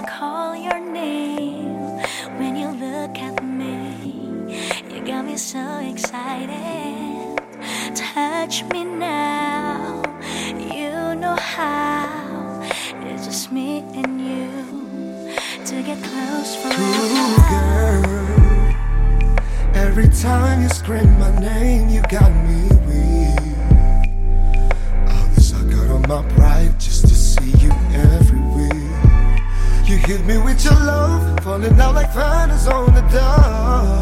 I call your name, when you look at me, you got me so excited. Touch me now, you know how. It's just me and you to get close Ooh, forever. girl. Every time you scream my name, you got me weak. All this I got on my pride just hit me with your love, falling out like feathers on the dove.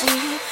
Pride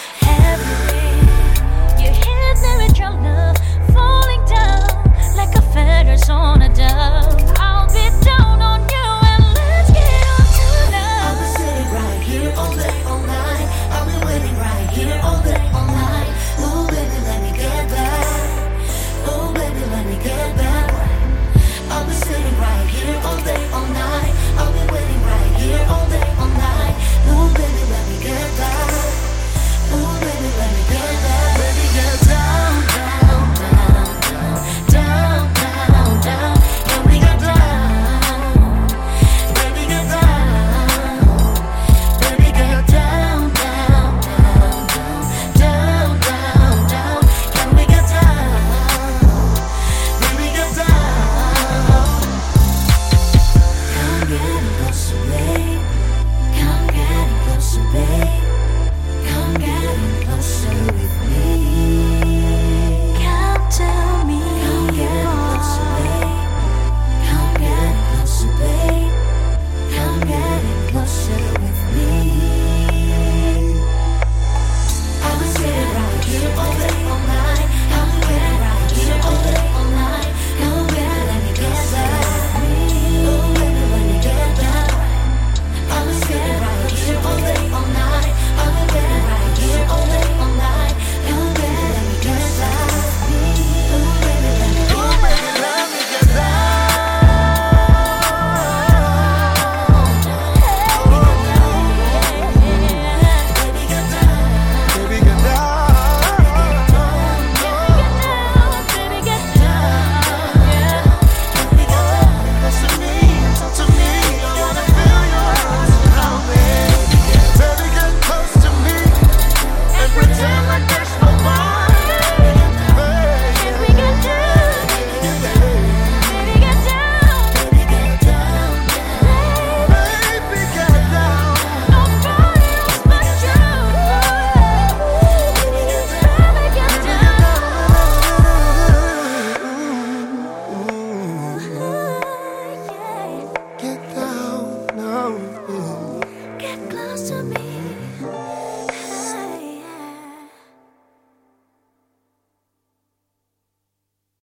close to me.